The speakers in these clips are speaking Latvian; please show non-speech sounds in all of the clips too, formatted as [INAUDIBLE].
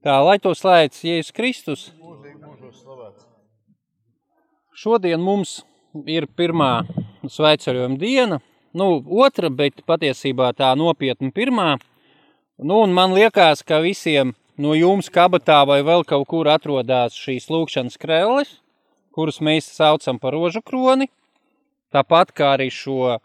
Tā, lai to slēdz Jēzus Kristus. Šodien mums ir pirmā svētceļojuma diena, nu, otra, bet patiesībā tā nopietna pirmā. Nu, un man liekas, ka visiem no jums kabatā vai vēl kaut kur atrodas šīs lūkšanas krēles, kurus mēs saucam par rožu kroni, tāpat kā arī šo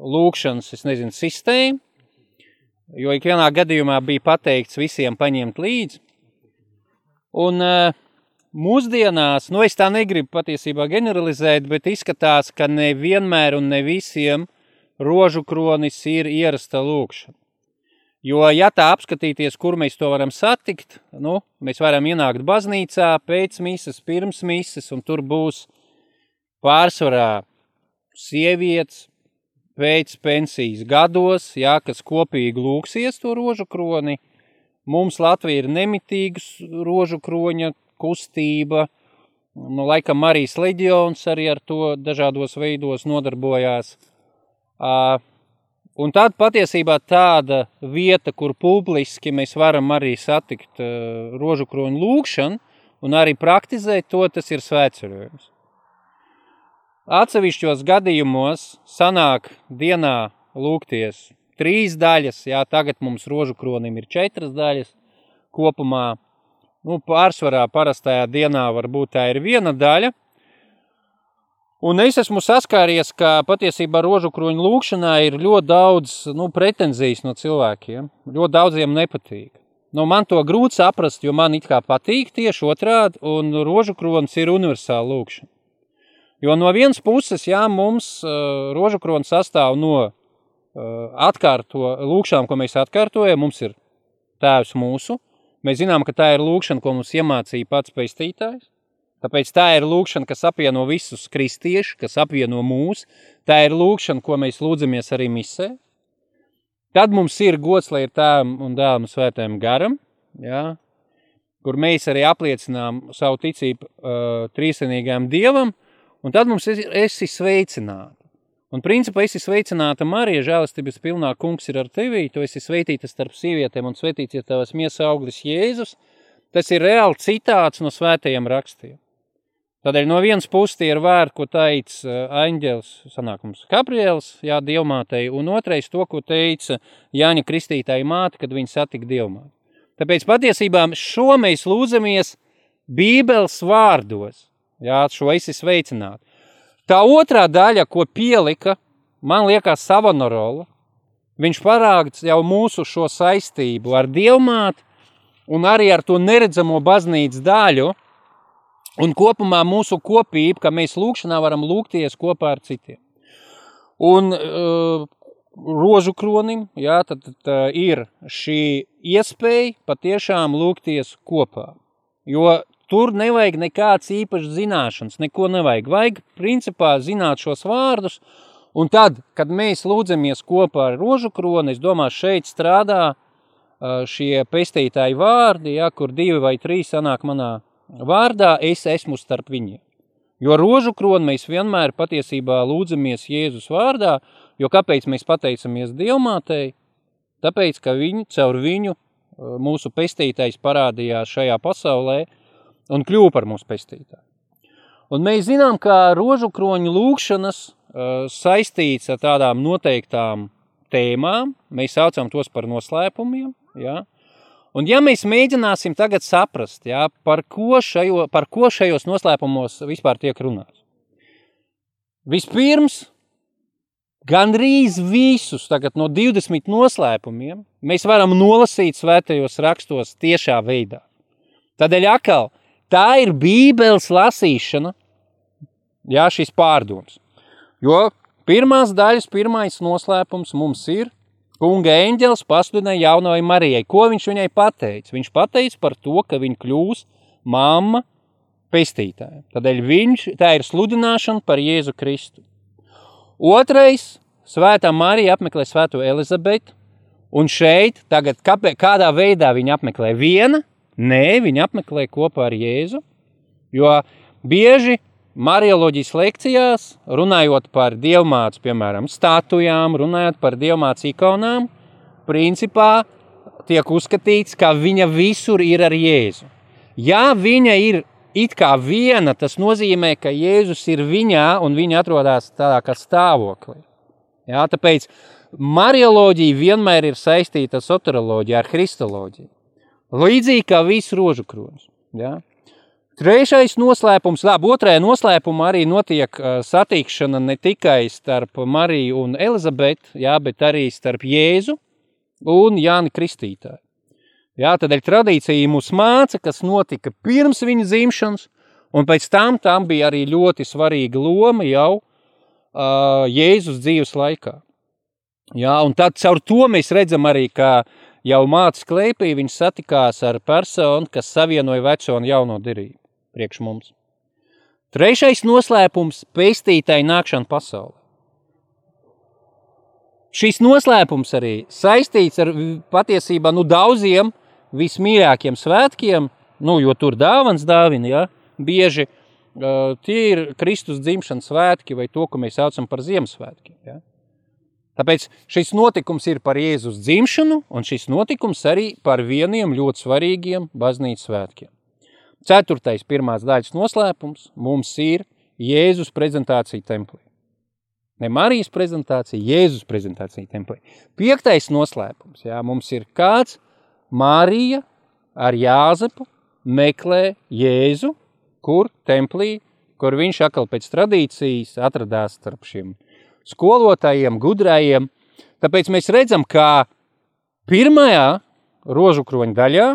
lūkšanas, es nezinu, sistēmu, jo ikvienā gadījumā bija pateikts visiem paņemt līdzi. Un uh, mūsdienās, nu es tā negribu patiesībā generalizēt, bet izskatās, ka ne vienmēr un ne visiem rožu kronis ir ierasta lūkšana. Jo, ja tā apskatīties, kur mēs to varam satikt, nu, mēs varam ienākt baznīcā pēc misas, pirms misas, un tur būs pārsvarā sievietes, pēc pensijas gados, jā, kas kopīgi lūksies to rožu kroni. Mums Latvija ir nemitīgas rožu kroņa kustība, nu, laikam Marijas leģions arī ar to dažādos veidos nodarbojās. Uh, un tad patiesībā tāda vieta, kur publiski mēs varam arī satikt uh, rožu kroņu lūkšanu un arī praktizēt to, tas ir svētceļojums. Atsevišķos gadījumos sanāk dienā lūgties trīs daļas, jā, tagad mums rožu kronim ir četras daļas kopumā. Nu, pārsvarā parastajā dienā varbūt tā ir viena daļa. Un es esmu saskāries, ka patiesībā rožu kroņu lūkšanā ir ļoti daudz nu, pretenzijas no cilvēkiem. Ļoti daudziem nepatīk. Nu, man to grūti saprast, jo man it kā patīk tieši otrādi, un rožu kronis ir universāla lūkšana. Jo no vienas puses, jā, mums uh, rožakrona sastāv no uh, atkārto lūkšanām, ko mēs atkārtojam. Mums ir tēvs mūsu. Mēs zinām, ka tā ir lūkšana, ko mums iemācīja pats pestītājs. Tāpēc tā ir lūkšana, kas apvieno visus kristiešus, kas apvieno mūs. Tā ir lūkšana, ko mēs lūdzamies arī misē. Tad mums ir gods, lai ir tēvam un dēlam svētēm garam, jā, kur mēs arī apliecinām savu ticību uh, trīsenīgām dievam, uh, Un tad mums ir, esi sveicināta. Un principā esi sveicināta Marija, žēlastības pilnā kungs ir ar tevi, tu esi sveitīta starp sievietēm un sveitīts ir tavas miesa auglis Jēzus. Tas ir reāli citāts no svētajiem rakstiem. Tādēļ no vienas puses tie ir vērti, ko teica Aņģels, sanākums Gabriels, jā, dievmātei, un otrais to, ko teica Jāņa Kristītāja māte, kad viņa satika dievmāti. Tāpēc patiesībā šo mēs lūdzamies Bībeles vārdos. Jā, šo esi sveicināt. Tā otrā daļa, ko pielika, man liekas Savonorola, viņš parāds jau mūsu šo saistību ar dievmāti un arī ar to neredzamo baznīcas daļu un kopumā mūsu kopību, ka mēs lūkšanā varam lūgties kopā ar citiem. Un uh, rožu kronim, jā, tad, tad ir šī iespēja patiešām lūgties kopā. Jo Tur nevajag nekāds īpašs zināšanas, neko nevajag. Vajag principā zināt šos vārdus, un tad, kad mēs lūdzamies kopā ar rožu kroni, es domāju, šeit strādā šie pestītāji vārdi, ja, kur divi vai trīs sanāk manā vārdā, es esmu starp viņiem. Jo rožu kroni mēs vienmēr patiesībā lūdzamies Jēzus vārdā, jo kāpēc mēs pateicamies Dievmātei? Tāpēc, ka viņi, caur viņu mūsu pestītais parādījās šajā pasaulē, un kļuva par mūsu pestītāju. Un mēs zinām, ka rožu kroņu lūkšanas saistīts ar tādām noteiktām tēmām, mēs saucam tos par noslēpumiem, ja? Un ja mēs mēģināsim tagad saprast, ja, par, ko šajo, par ko šajos noslēpumos vispār tiek runāts. Vispirms, gandrīz visus tagad no 20 noslēpumiem mēs varam nolasīt svētajos rakstos tiešā veidā. Tādēļ atkal, Tā ir bībeles lasīšana, jā, šis pārdoms. Jo pirmās daļas, pirmais noslēpums mums ir kunga eņģelis pasludināja jaunajai Marijai. Ko viņš viņai pateica? Viņš pateica par to, ka viņa kļūs mamma pestītāja. Tādēļ viņš, tā ir sludināšana par Jēzu Kristu. Otrais, svētā Marija apmeklē svēto Elizabeti, un šeit tagad kāpē, kādā veidā viņa apmeklē viena, Nē, viņi apmeklē kopā ar Jēzu, jo bieži Marioloģijas lekcijās, runājot par dievmācu, piemēram, statujām, runājot par dievmācu ikonām, principā tiek uzskatīts, ka viņa visur ir ar Jēzu. Ja viņa ir it kā viena, tas nozīmē, ka Jēzus ir viņā un viņa atrodas tādā kā stāvoklī. Jā, tāpēc marioloģija vienmēr ir saistīta ar soteroloģiju, ar kristoloģiju. Līdzīgi kā viss rožu kronis. Jā. Trešais noslēpums, labi, otrajā noslēpumā arī notiek satikšana ne tikai starp Mariju un Elizabeti, jā, bet arī starp Jēzu un Jāni Kristītāju. Jā, tādēļ tradīcija mūs māca, kas notika pirms viņa dzimšanas, un pēc tam tam bija arī ļoti svarīga loma jau uh, Jēzus dzīves laikā. Jā, un tad caur to mēs redzam arī, ka jau mācis klēpī viņš satikās ar personu, kas savienoja veco un jauno derību priekš mums. Trešais noslēpums – pestītāji nākšana pasaulē. Šis noslēpums arī saistīts ar patiesībā nu, daudziem vismīļākiem svētkiem, nu, jo tur dāvans dāvina, ja, bieži uh, tie ir Kristus dzimšanas svētki vai to, ko mēs saucam par Ziemassvētkiem. Ja. Tāpēc šis notikums ir par Jēzus dzimšanu, un šis notikums arī par vieniem ļoti svarīgiem baznīcas svētkiem. Ceturtais pirmās daļas noslēpums mums ir Jēzus prezentācija templī. Ne Marijas prezentācija, Jēzus prezentācija templī. Piektais noslēpums. Jā, mums ir kāds Marija ar Jāzepu meklē Jēzu, kur templī, kur viņš atkal pēc tradīcijas atradās starp šiem skolotājiem, gudrajiem. Tāpēc mēs redzam, ka pirmajā rožu kroņa daļā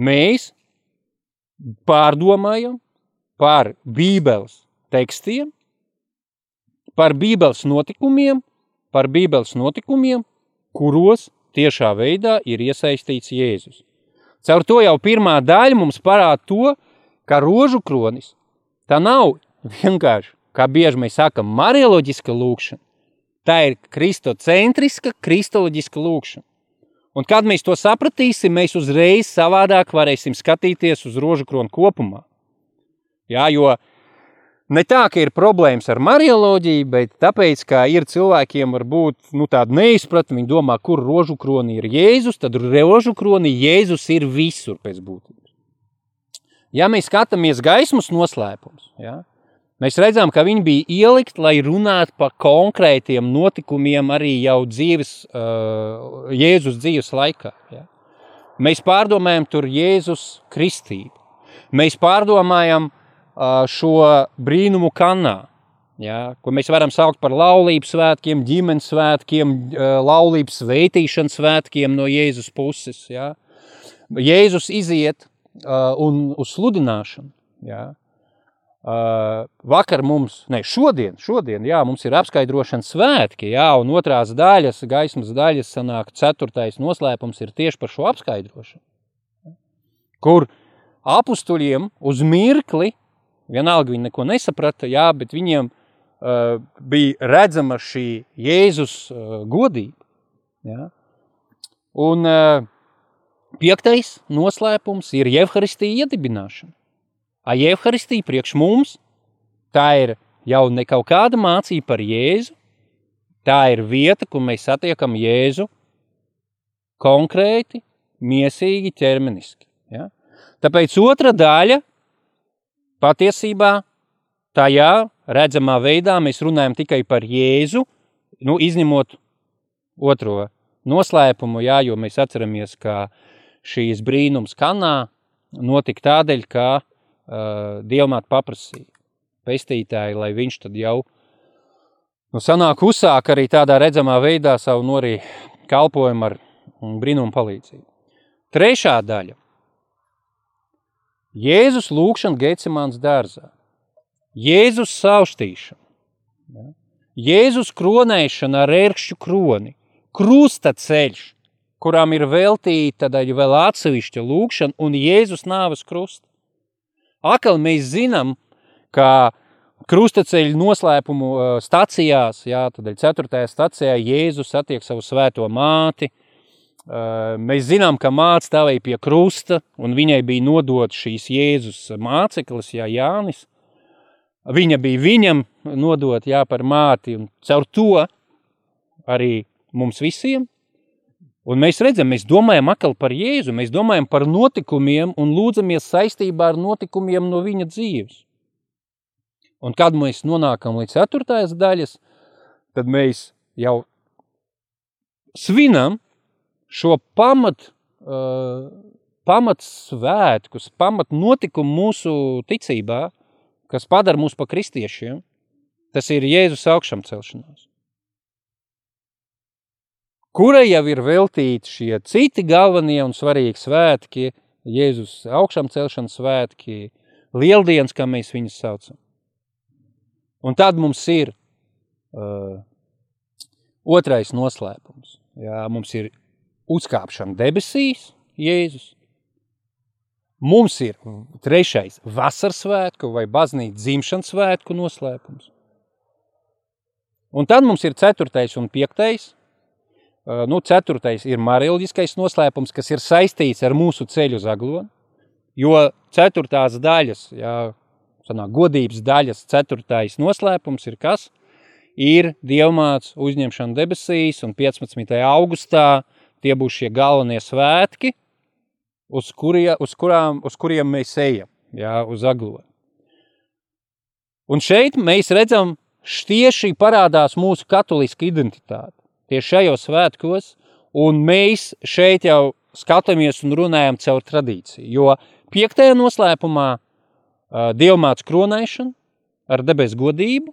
mēs pārdomājam par bībeles tekstiem, par bībeles notikumiem, par bībeles notikumiem, kuros tiešā veidā ir iesaistīts Jēzus. Caur to jau pirmā daļa mums parāda to, ka rožu kronis tā nav [LAUGHS] vienkārši, kā bieži mēs sakam, marioloģiska lūkšana. Tā ir kristocentriska, kristoloģiska lūkšana. Un kad mēs to sapratīsim, mēs uzreiz savādāk varēsim skatīties uz rožu kronu kopumā. Jā, jo ne tā, ka ir problēmas ar marioloģiju, bet tāpēc, ka ir cilvēkiem varbūt nu, tāda neizpratne, viņi domā, kur rožu kroni ir Jēzus, tad rožu kroni Jēzus ir visur pēc būtības. Ja mēs skatāmies gaismas noslēpums, ja, Mēs redzam, ka viņi bija ielikt, lai runātu par konkrētiem notikumiem arī jau dzīves, uh, Jēzus dzīves laikā. Ja? Mēs pārdomājam tur Jēzus kristību. Mēs pārdomājam uh, šo brīnumu kanā, ja? ko mēs varam saukt par laulības svētkiem, ģimenes svētkiem, uh, laulības sveitīšanas svētkiem no Jēzus puses. Ja? Jēzus iziet uh, un uz sludināšanu. Ja? Uh, vakar mums, ne, šodien, šodien, jā, mums ir apskaidrošanas svētki, jā, un otrās daļas, gaismas daļas sanāk, ceturtais noslēpums ir tieši par šo apskaidrošanu. Kur apustuļiem uz mirkli, vienalga viņi neko nesaprata, jā, bet viņiem uh, bija redzama šī Jēzus uh, godība, jā. Un uh, piektais noslēpums ir Jevharistija iedibināšana. Aievaharistija priekš mums tā ir jau ne kaut kāda mācība par Jēzu, tā ir vieta, kur mēs satiekam Jēzu konkrēti, miesīgi, ķermeniski. Ja? Tāpēc otra daļa patiesībā tajā redzamā veidā mēs runājam tikai par Jēzu, nu, izņemot otro noslēpumu, jā, jo mēs atceramies, ka šīs brīnums kanā notika tādēļ, ka uh, Dievmāt paprasīja pestītāji, lai viņš tad jau nu, sanāk uzsāk arī tādā redzamā veidā savu norī kalpojumu ar brīnumu palīdzību. Trešā daļa. Jēzus lūkšana Getsemāns dārzā. Jēzus saustīšana. Ja? Jēzus kronēšana ar ērkšķu kroni. Krusta ceļš, kurām ir veltīta daļa vēl atsevišķa lūkšana un Jēzus nāves krusta. Akal mēs zinām, ka krustaceļu noslēpumu stacijās, jā, tad 4. stacijā Jēzus satiek savu svēto māti. Mēs zinām, ka māte stāvēja pie krusta, un viņai bija nodot šīs Jēzus māceklis, jā, Jānis. Viņa bija viņam nodot, jā, par māti, un caur to arī mums visiem, Un mēs redzam, mēs domājam atkal par Jēzu, mēs domājam par notikumiem un lūdzamies saistībā ar notikumiem no viņa dzīves. Un kad mēs nonākam līdz ceturtās daļas, tad mēs jau svinam šo pamat, uh, pamat svētkus, pamat notikumu mūsu ticībā, kas padara mūs pa kristiešiem, tas ir Jēzus augšām celšanās. Kurai jau ir veltīti šie citi galvenie un svarīgi svētki, Jēzus augšām celšanas svētki, lieldienas, kā mēs viņus saucam. Un tad mums ir uh, otrais noslēpums. Jā, mums ir uzkāpšana debesīs, Jēzus. Mums ir trešais vasaras svētku vai baznīcas dzimšanas svētku noslēpums. Un tad mums ir ceturtais un piektais. Nu, ceturtais ir marilģiskais noslēpums, kas ir saistīts ar mūsu ceļu uz aglonu. Jo ceturtās daļas, jā, sanāk, godības daļas ceturtais noslēpums ir kas? Ir dievmāts uzņemšana debesīs un 15. augustā tie būs šie galvenie svētki, uz, kurie, uz, kurām, uz kuriem mēs ejam, jā, uz aglonu. Un šeit mēs redzam, tieši parādās mūsu katoliska identitāte. Tieši šajos svētkos, un mēs šeit jau skatāmies un runājam caur tradīciju. Jo piektajā noslēpumā uh, dievmāts kronēšana ar debes godību,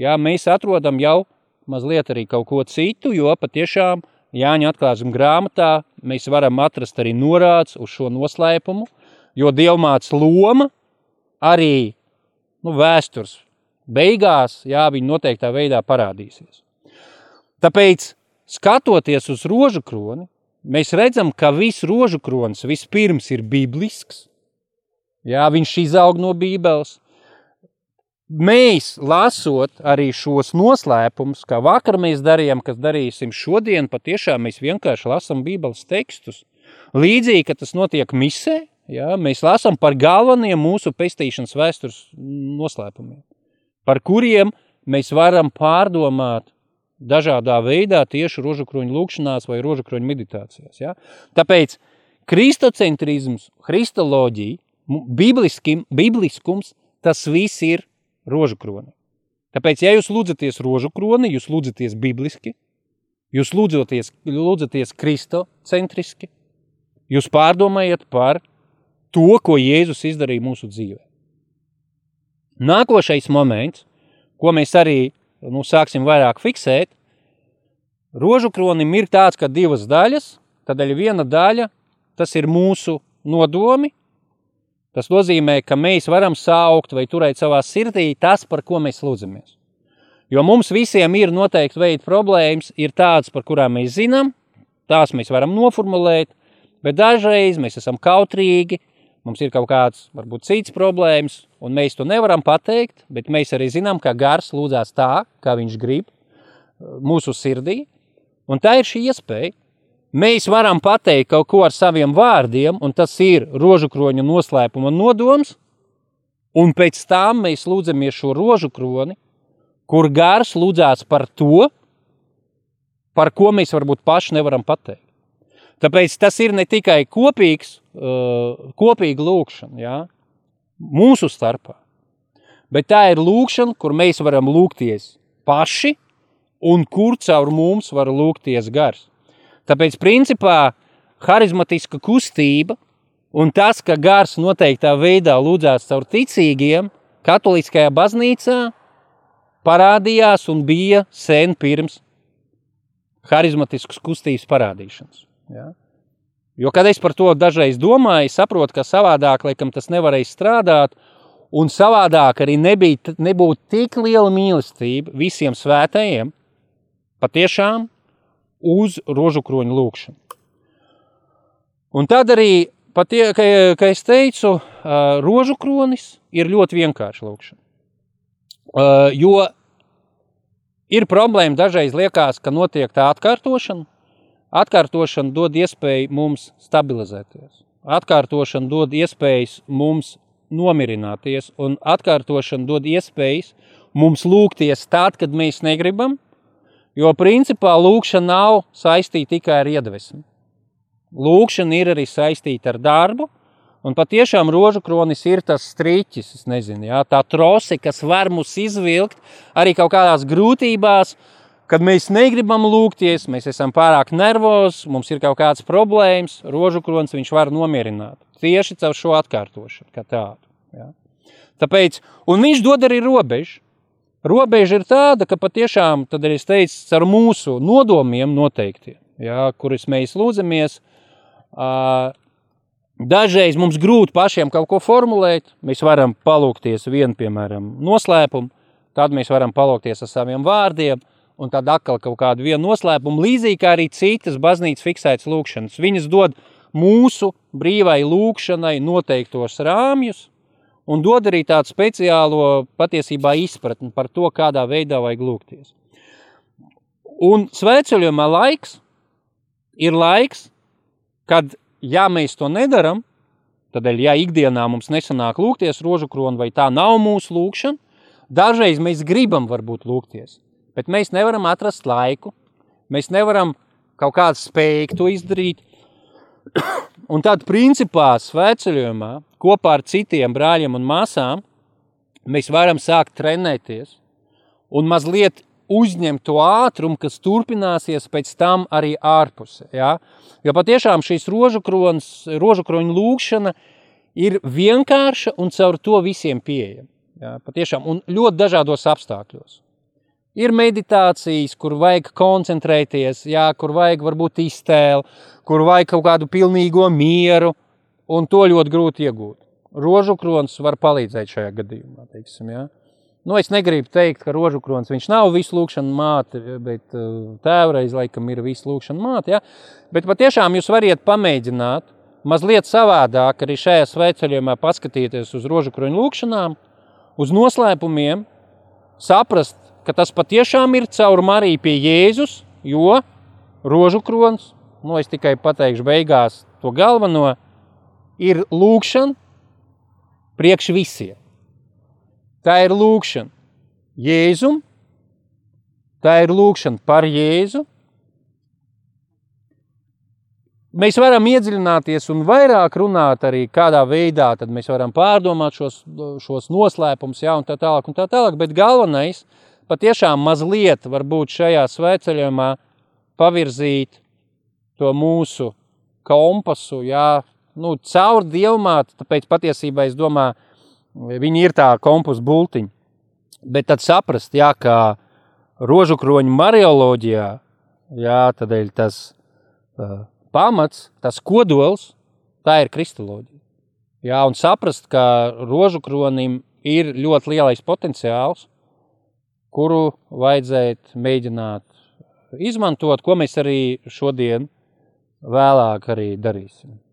jā, mēs atrodam jau mazliet arī kaut ko citu, jo patiešām Jāņa atklāsuma grāmatā mēs varam atrast arī norādes uz šo noslēpumu, jo dievmāts loma arī nu, vēstures beigās, jā, viņa noteiktā veidā parādīsies. Tāpēc, skatoties uz rožu kroni, mēs redzam, ka viss rožu kronis vispirms ir biblisks, jā, viņš izaug no bībeles, mēs, lasot arī šos noslēpumus, kā vakar mēs darījām, kas darīsim šodien, patiešām mēs vienkārši lasam bībeles tekstus. Līdzīgi, ka tas notiek misē, ja, mēs lasam par galveniem mūsu pestīšanas vēstures noslēpumiem, par kuriem mēs varam pārdomāt dažādā veidā tieši rožukroņu lūkšanās vai rožukroņu meditācijās. Ja. Tāpēc kristocentrisms, kristoloģija, bibliskums, tas viss ir rožu kroni. Tāpēc, ja jūs lūdzaties rožu kroni, jūs lūdzaties bibliski, jūs lūdzaties, lūdzaties kristocentriski, jūs pārdomājat par to, ko Jēzus izdarīja mūsu dzīvē. Nākošais moments, ko mēs arī nu, sāksim vairāk fiksēt, rožu kronim ir tāds, ka divas daļas, tādēļ viena daļa, tas ir mūsu nodomi, Tas nozīmē, ka mēs varam saukt vai turēt savā sirdī tas, par ko mēs lūdzamies. Jo mums visiem ir noteikti veidi problēmas, ir tādas, par kurām mēs zinām, tās mēs varam noformulēt, bet dažreiz mēs esam kautrīgi, mums ir kaut kāds, varbūt cits problēmas, un mēs to nevaram pateikt, bet mēs arī zinām, ka gars lūdzās tā, kā viņš grib mūsu sirdī, un tā ir šī iespēja, Mēs varam pateikt kaut ko ar saviem vārdiem, un tas ir rožu kroņa noslēpuma nodoms, un pēc tam mēs lūdzamies šo rožu kroni, kur gars lūdzās par to, par ko mēs varbūt paši nevaram pateikt. Tāpēc tas ir ne tikai kopīgs, uh, kopīga lūkšana, jā, mūsu starpā, bet tā ir lūkšana, kur mēs varam lūgties paši, un kur caur mums var lūgties gars. Tāpēc, principā, harizmatiska kustība un tas, ka gars noteiktā veidā lūdzās caur ticīgiem, katoliskajā baznīcā parādījās un bija sen pirms harizmatiskas kustības parādīšanas. Ja? Jo, kad es par to dažreiz domāju, saprotu, ka savādāk laikam tas nevarēja strādāt, un savādāk arī nebija, nebūtu tik liela mīlestība visiem svētajiem, patiešām uz rožu kroņu lūkšanu. Un tad arī, patie, ka, ka es teicu, rožu kronis ir ļoti vienkārši lūkšana. Jo ir problēma dažreiz liekas, ka notiek tā atkārtošana. Atkārtošana dod iespēju mums stabilizēties. Atkārtošana dod iespējas mums nomierināties, un atkārtošana dod iespējas mums lūgties tad, kad mēs negribam, Jo principā lūkšana nav saistīta tikai ar iedvesmu. lūkšana ir arī saistīta ar darbu, un patiešām rožu kronis ir tas striķis, es nezinu, jā, tā trosi, kas var mūs izvilkt arī kaut kādās grūtībās, kad mēs negribam lūgties, mēs esam pārāk nervozi, mums ir kaut kādas problēmas, rožu kronis viņš var nomierināt. Tieši caur šo atkārtošanu, kā tādu. Jā. Tāpēc, un viņš dod arī robežu. Robeža ir tāda, ka patiešām, tad arī es teicu, ar mūsu nodomiem noteiktiem, jā, kurus mēs lūdzamies, dažreiz mums grūti pašiem kaut ko formulēt. Mēs varam palūkties vienu, piemēram, noslēpumu, tad mēs varam palūkties ar saviem vārdiem, un tad atkal kaut kādu vienu noslēpumu, līdzīgi kā arī citas baznīcas fiksētas lūkšanas. Viņas dod mūsu brīvai lūkšanai noteiktos rāmjus, un dod arī tādu speciālo patiesībā izpratni par to, kādā veidā vajag lūgties. Un svētceļojumā laiks ir laiks, kad, ja mēs to nedaram, tad, ja ikdienā mums nesanāk lūgties rožu kronu, vai tā nav mūsu lūkšana, dažreiz mēs gribam varbūt lūgties, bet mēs nevaram atrast laiku, mēs nevaram kaut kādu spēju to izdarīt, Un tad, principā, svētceļojumā kopā ar citiem brāļiem un māsām mēs varam sākt trenēties un mazliet uzņemt to ātrumu, kas turpināsies pēc tam arī ārpusē. Ja? Jo patiešām šīs rožukroņas, rožukroņu lūkšana ir vienkārša un caur to visiem pieejama. Ja? Patiešām, un ļoti dažādos apstākļos. Ir meditācijas, kur vajag koncentrēties, jā, kur vajag varbūt iztēli, kur vajag kaut kādu pilnīgo mieru, un to ļoti grūti iegūt. Rožu krons var palīdzēt šajā gadījumā, teiksim, jā. Nu, es negribu teikt, ka rožu krons viņš nav visu lūkšanu māte, bet uh, tēvreiz laikam ir visu lūkšanu māte, jā. Bet patiešām jūs variet pamēģināt mazliet savādāk arī šajā svētceļojumā paskatīties uz rožu kroņu lūkšanām, uz noslēpumiem, saprast, ka tas patiešām ir caur Mariju pie Jēzus, jo rožu krons, nu es tikai pateikšu beigās to galveno, ir lūkšana priekš visiem. Tā ir lūkšana Jēzum, tā ir lūkšana par Jēzu. Mēs varam iedziļināties un vairāk runāt arī kādā veidā, tad mēs varam pārdomāt šos, šos noslēpumus, ja, un tā tālāk, un tā tālāk, bet galvenais ir, patiešām mazliet varbūt šajā svētceļojumā pavirzīt to mūsu kompasu, jā, nu, caur dievmāti, tāpēc patiesībā es domāju, viņi ir tā kompas bultiņa. Bet tad saprast, jā, kā rožukroņu marioloģijā, jā, tādēļ tas uh, pamats, tas kodols, tā ir kristoloģija. Jā, un saprast, ka rožukronim ir ļoti lielais potenciāls, kuru vajadzētu mēģināt izmantot, ko mēs arī šodien vēlāk arī darīsim.